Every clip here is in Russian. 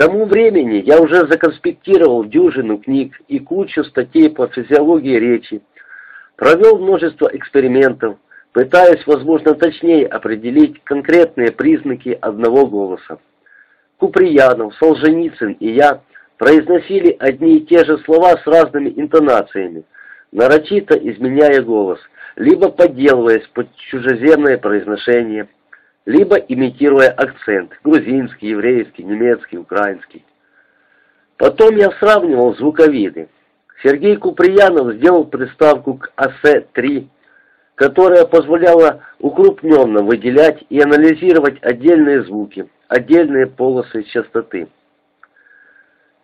тому времени я уже законспектировал дюжину книг и кучу статей по физиологии речи, провел множество экспериментов, пытаясь, возможно, точнее определить конкретные признаки одного голоса. Куприянов, Солженицын и я произносили одни и те же слова с разными интонациями, нарочито изменяя голос, либо подделываясь под чужеземное произношение, либо имитируя акцент – грузинский, еврейский, немецкий, украинский. Потом я сравнивал звуковиды. Сергей Куприянов сделал приставку к АС-3, которая позволяла укрупненно выделять и анализировать отдельные звуки, отдельные полосы частоты.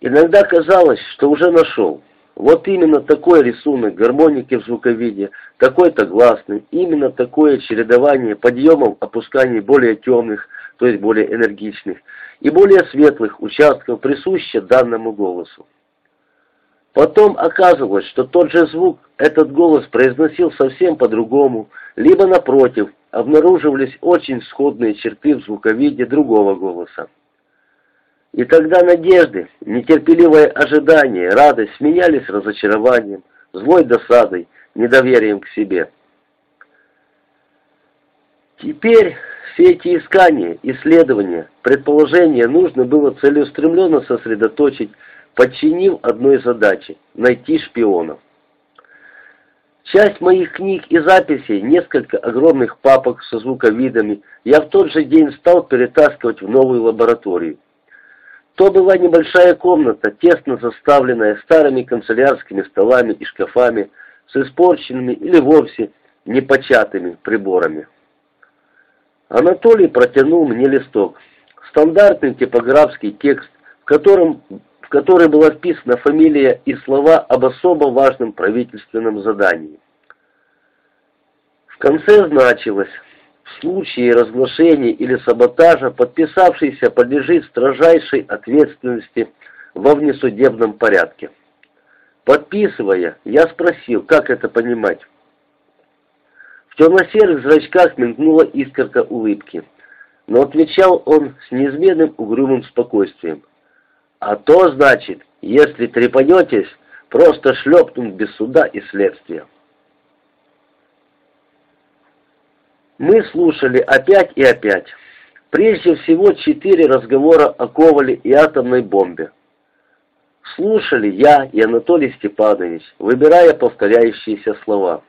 Иногда казалось, что уже нашел. Вот именно такой рисунок гармоники в звуковиде, такой-то гласный, именно такое чередование подъемов, опусканий более темных, то есть более энергичных, и более светлых участков присуще данному голосу. Потом оказывалось, что тот же звук, этот голос произносил совсем по-другому, либо напротив, обнаруживались очень сходные черты в звуковиде другого голоса. И тогда надежды, нетерпеливое ожидание, радость сменялись разочарованием, злой досадой, недоверием к себе. Теперь все эти искания, исследования, предположения нужно было целеустремленно сосредоточить, подчинив одной задаче – найти шпионов. Часть моих книг и записей, несколько огромных папок со звуковидами я в тот же день стал перетаскивать в новую лабораторию. То была небольшая комната, тесно заставленная старыми канцелярскими столами и шкафами, с испорченными или вовсе непочатыми приборами. Анатолий протянул мне листок. Стандартный типографский текст, в котором в который была вписана фамилия и слова об особо важном правительственном задании. В конце значилось в случае разглашения или саботажа подписавшийся подлежит строжайшей ответственности во внесудебном порядке. Подписывая, я спросил, как это понимать. В темно-серых зрачках мелькнула искорка улыбки, но отвечал он с неизменным угрюмым спокойствием. «А то, значит, если трепанетесь, просто шлепнут без суда и следствия». Мы слушали опять и опять. Прежде всего четыре разговора о Ковале и атомной бомбе. Слушали я и Анатолий Степанович, выбирая повторяющиеся слова.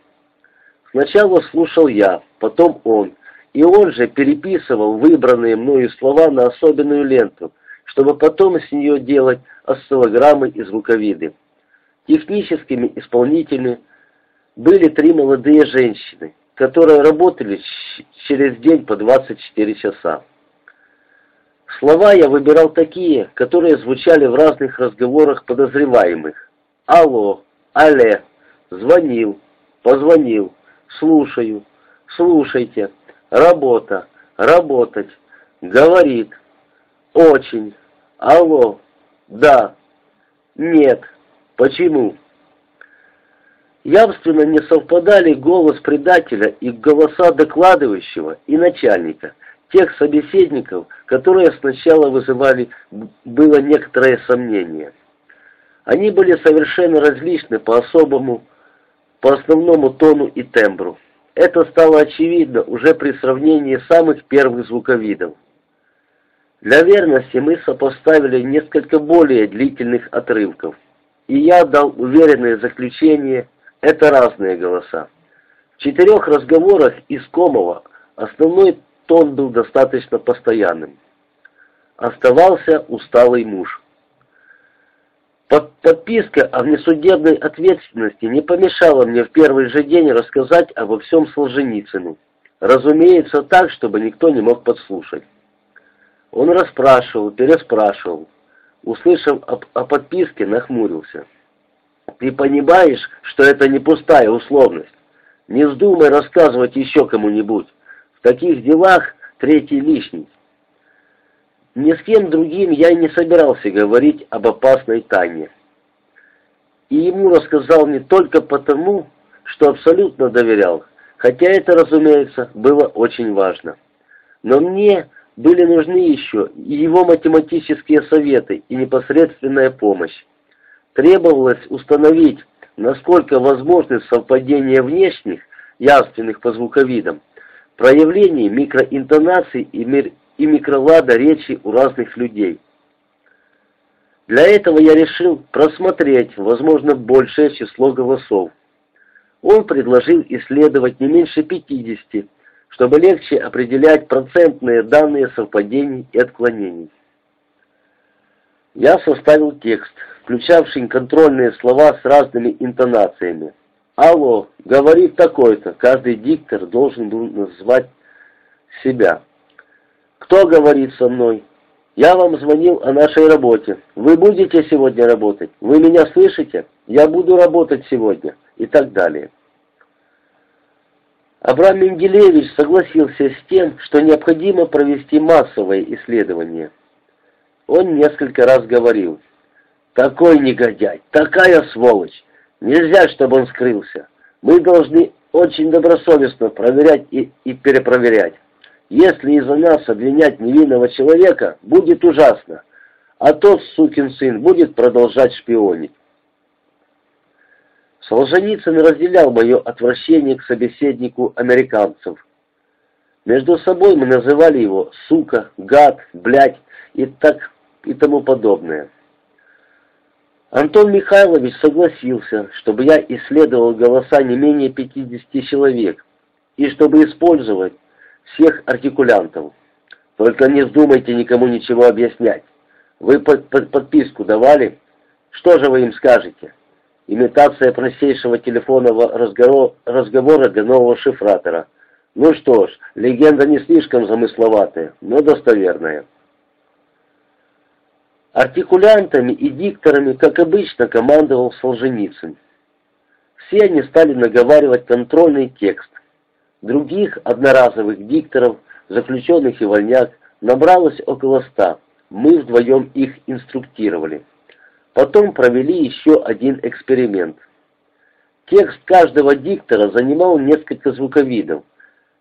Сначала слушал я, потом он, и он же переписывал выбранные мною слова на особенную ленту, чтобы потом с нее делать осциллограммы и звуковиды. Техническими исполнителями были три молодые женщины, которые работали через день по 24 часа. Слова я выбирал такие, которые звучали в разных разговорах подозреваемых. Алло, алле, звонил, позвонил, слушаю, слушайте, работа, работать, говорит, очень, алло, да, нет, почему? Явственно не совпадали голос предателя и голоса докладывающего и начальника, тех собеседников, которые сначала вызывали было некоторое сомнение. Они были совершенно различны по особому, по основному тону и тембру. Это стало очевидно уже при сравнении самых первых звуковидов. Для верности мы сопоставили несколько более длительных отрывков, и я дал уверенное заключение это разные голоса. В четырех разговорах из Комова основной тон был достаточно постоянным. Оставался усталый муж. Под подписка о внесудебной ответственности не помешала мне в первый же день рассказать обо всем Солженицыну. Разумеется, так, чтобы никто не мог подслушать. Он расспрашивал, переспрашивал. Услышав о, о подписке, нахмурился. Ты понимаешь, что это не пустая условность? Не вздумай рассказывать еще кому-нибудь. В таких делах третий лишний. Ни с кем другим я не собирался говорить об опасной тайне. И ему рассказал не только потому, что абсолютно доверял, хотя это, разумеется, было очень важно. Но мне были нужны еще и его математические советы и непосредственная помощь. Требовалось установить, насколько возможны совпадения внешних, явственных по звуковидам, проявлений микроинтонаций и, мир, и микролада речи у разных людей. Для этого я решил просмотреть, возможно, большее число голосов. Он предложил исследовать не меньше 50, чтобы легче определять процентные данные совпадений и отклонений. Я составил текст, включавший контрольные слова с разными интонациями. «Алло, говорит такой-то», каждый диктор должен был назвать себя. «Кто говорит со мной?» «Я вам звонил о нашей работе. Вы будете сегодня работать? Вы меня слышите? Я буду работать сегодня» и так далее. Абрам Менделеевич согласился с тем, что необходимо провести массовое исследование. Он несколько раз говорил, «Такой негодяй, такая сволочь! Нельзя, чтобы он скрылся. Мы должны очень добросовестно проверять и, и перепроверять. Если из-за нас обвинять невинного человека, будет ужасно, а тот сукин сын будет продолжать шпионить. Солженицын разделял мое отвращение к собеседнику американцев. Между собой мы называли его «сука», «гад», «блядь» и так и тому подобное. Антон Михайлович согласился, чтобы я исследовал голоса не менее 50 человек и чтобы использовать всех артикулянтов. Только не вздумайте никому ничего объяснять. Вы под, под подписку давали? Что же вы им скажете? Имитация простейшего телефонного разговора, разговора для нового шифратора. Ну что ж, легенда не слишком замысловатая, но достоверная. Артикулянтами и дикторами, как обычно, командовал Солженицын. Все они стали наговаривать контрольный текст. Других одноразовых дикторов, заключенных и вольняк, набралось около ста. Мы вдвоем их инструктировали. Потом провели еще один эксперимент. Текст каждого диктора занимал несколько звуковидов.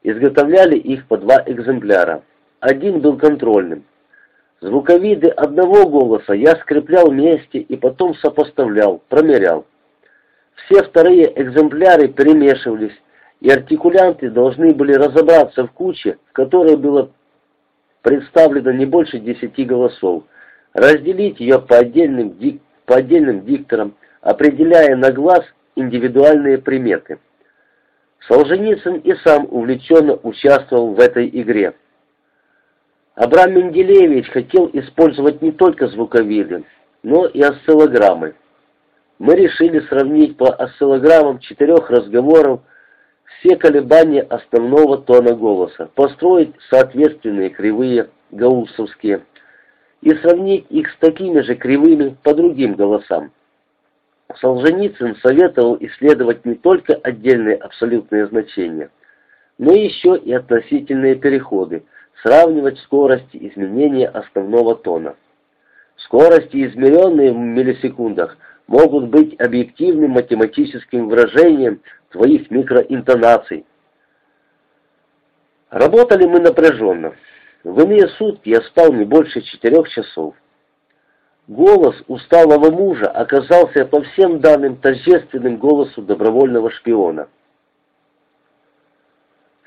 Изготовляли их по два экземпляра. Один был контрольным. Звуковиды одного голоса я скреплял вместе и потом сопоставлял, промерял. Все вторые экземпляры перемешивались, и артикулянты должны были разобраться в куче, в которой было представлено не больше десяти голосов, разделить ее по отдельным диктам, по отдельным дикторам, определяя на глаз индивидуальные приметы. Солженицын и сам увлеченно участвовал в этой игре. Абрам Менделеевич хотел использовать не только звуковиды, но и осциллограммы. Мы решили сравнить по осциллограммам четырех разговоров все колебания основного тона голоса, построить соответственные кривые гауссовские, и сравнить их с такими же кривыми по другим голосам. Солженицын советовал исследовать не только отдельные абсолютные значения, но еще и относительные переходы, сравнивать скорости изменения основного тона. Скорости, измеренные в миллисекундах, могут быть объективным математическим выражением твоих микроинтонаций. Работали мы напряженно. В иные сутки я спал не больше четырех часов. Голос усталого мужа оказался по всем данным торжественным голосу добровольного шпиона.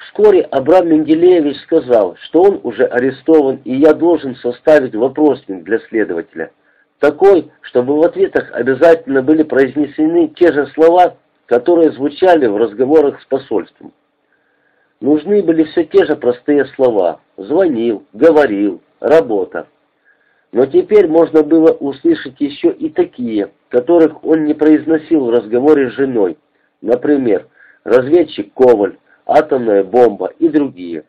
Вскоре Абрам Менделеевич сказал, что он уже арестован, и я должен составить вопросник для следователя. Такой, чтобы в ответах обязательно были произнесены те же слова, которые звучали в разговорах с посольством. Нужны были все те же простые слова «звонил», «говорил», «работа». Но теперь можно было услышать еще и такие, которых он не произносил в разговоре с женой. Например, разведчик Коваль, атомная бомба и другие.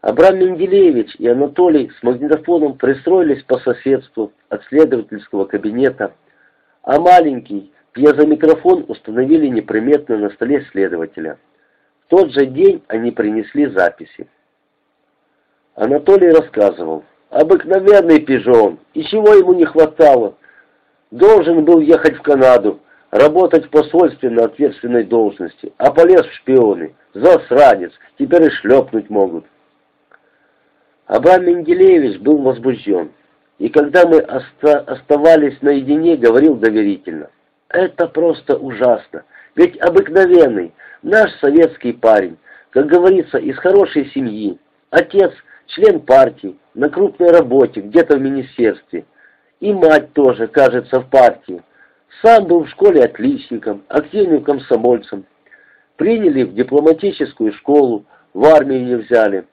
Абрам Менделеевич и Анатолий с магнитофоном пристроились по соседству от следовательского кабинета, а маленький пьезомикрофон установили неприметно на столе следователя тот же день они принесли записи. Анатолий рассказывал. Обыкновенный пижон, и чего ему не хватало. Должен был ехать в Канаду, работать в посольстве на ответственной должности, а полез в шпионы. Засранец, теперь и шлепнуть могут. Абрам Менделеевич был возбужден, и когда мы оста оставались наедине, говорил доверительно. «Это просто ужасно, ведь обыкновенный, наш советский парень, как говорится, из хорошей семьи, отец – член партии, на крупной работе, где-то в министерстве, и мать тоже, кажется, в партии. Сам был в школе отличником, активным комсомольцем. Приняли в дипломатическую школу, в армию не взяли.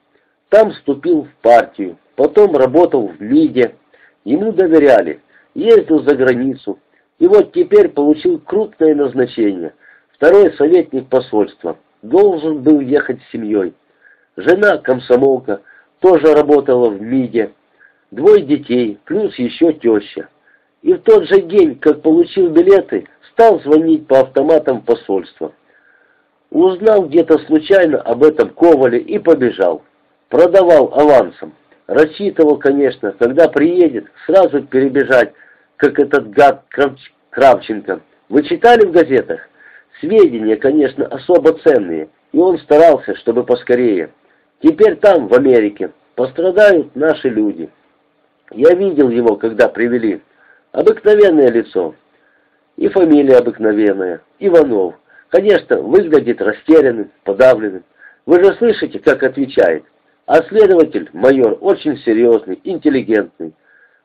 Там вступил в партию, потом работал в МИДе. Ему доверяли, ездил за границу. И вот теперь получил крупное назначение. Второй советник посольства. Должен был ехать с семьей. Жена комсомолка, тоже работала в МИДе. Двое детей, плюс еще теща. И в тот же день, как получил билеты, стал звонить по автоматам посольства. Узнал где-то случайно об этом Ковале и побежал. Продавал авансом. Рассчитывал, конечно, когда приедет, сразу перебежать, как этот гад Кравченко. Вы читали в газетах? Сведения, конечно, особо ценные, и он старался, чтобы поскорее. Теперь там, в Америке, пострадают наши люди. Я видел его, когда привели. Обыкновенное лицо. И фамилия обыкновенная. Иванов. Конечно, выглядит растерянным, подавленным. Вы же слышите, как отвечает. А следователь, майор, очень серьезный, интеллигентный.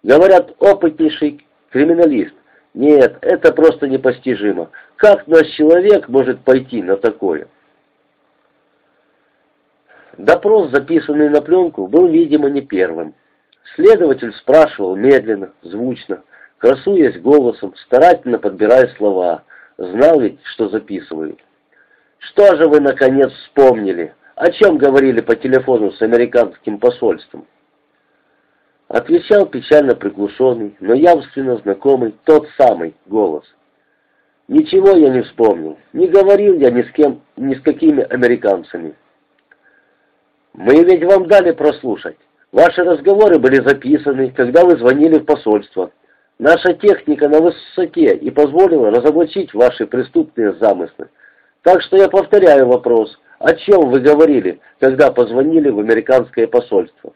Говорят, опытнейший криминалист. Нет, это просто непостижимо. Как наш человек может пойти на такое? Допрос, записанный на пленку, был, видимо, не первым. Следователь спрашивал медленно, звучно, красуясь голосом, старательно подбирая слова. Знал ведь, что записывают. «Что же вы, наконец, вспомнили? О чем говорили по телефону с американским посольством?» Отвечал печально приглушенный, но явственно знакомый тот самый голос. «Ничего я не вспомнил. Не говорил я ни с кем, ни с какими американцами. Мы ведь вам дали прослушать. Ваши разговоры были записаны, когда вы звонили в посольство. Наша техника на высоте и позволила разоблачить ваши преступные замыслы. Так что я повторяю вопрос, о чем вы говорили, когда позвонили в американское посольство?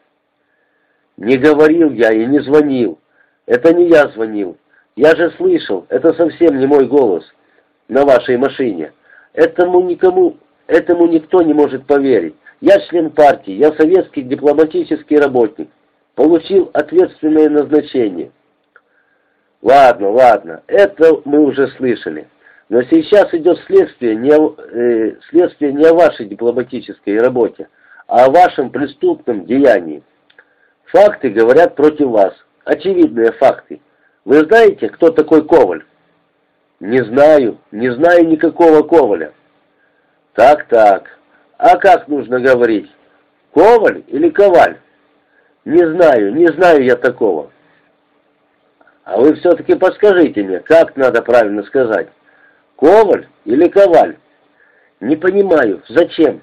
Не говорил я и не звонил. Это не я звонил. Я же слышал, это совсем не мой голос на вашей машине. Этому никому, этому никто не может поверить. Я член партии, я советский дипломатический работник. Получил ответственное назначение. Ладно, ладно, это мы уже слышали. Но сейчас идет следствие не, э, следствие не о вашей дипломатической работе, а о вашем преступном деянии. Факты говорят против вас. Очевидные факты. Вы знаете, кто такой Коваль? Не знаю, не знаю никакого Коваля. Так-так, а как нужно говорить? Коваль или Коваль? Не знаю, не знаю я такого. А вы все-таки подскажите мне, как надо правильно сказать? Коваль или Коваль? Не понимаю, зачем?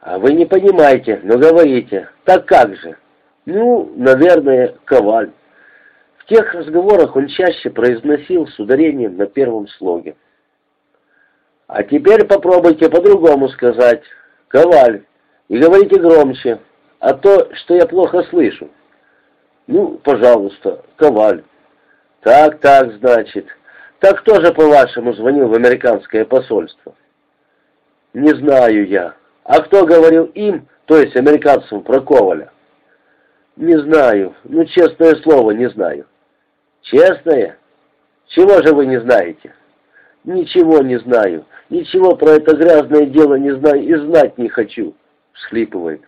А вы не понимаете, но говорите. Так как же? Ну, наверное, Коваль. В тех разговорах он чаще произносил с ударением на первом слоге. А теперь попробуйте по-другому сказать. Коваль. И говорите громче, а то, что я плохо слышу. Ну, пожалуйста, Коваль. Так, так, значит. Так кто же, по-вашему, звонил в американское посольство? Не знаю я. А кто говорил им, то есть американцам, про Коваля? Не знаю. Ну, честное слово, не знаю. Честное? Чего же вы не знаете? Ничего не знаю. Ничего про это грязное дело не знаю и знать не хочу, всхлипывает.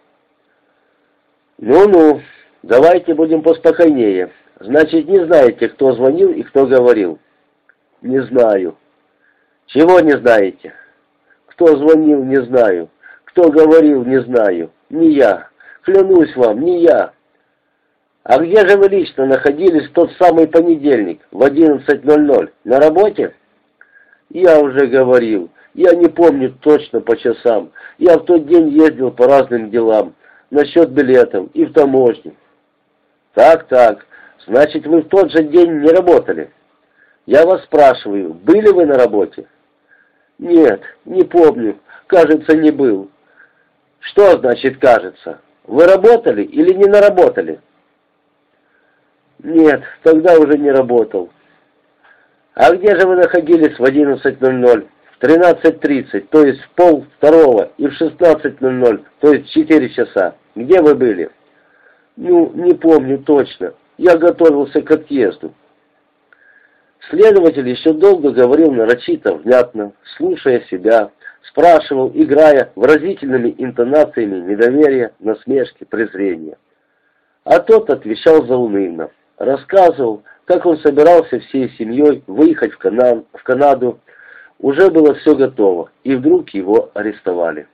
Ну-ну, давайте будем поспокойнее. Значит, не знаете, кто звонил и кто говорил? Не знаю. Чего не знаете? Кто звонил, не знаю. Кто говорил, не знаю. Не я. Клянусь вам, не я. А где же вы лично находились в тот самый понедельник в 11.00? На работе? Я уже говорил, я не помню точно по часам. Я в тот день ездил по разным делам, насчет билетов и в таможне. Так, так, значит, вы в тот же день не работали? Я вас спрашиваю, были вы на работе? Нет, не помню, кажется, не был. Что значит «кажется»? Вы работали или не наработали? Нет, тогда уже не работал. А где же вы находились в 11.00? В 13.30, то есть в пол второго, и в 16.00, то есть в 4 часа. Где вы были? Ну, не помню точно. Я готовился к отъезду. Следователь еще долго говорил нарочито, внятно, слушая себя, спрашивал, играя выразительными интонациями недоверия, насмешки, презрения. А тот отвечал заунывно, рассказывал, как он собирался всей семьей выехать в, Канан, в Канаду, уже было все готово, и вдруг его арестовали.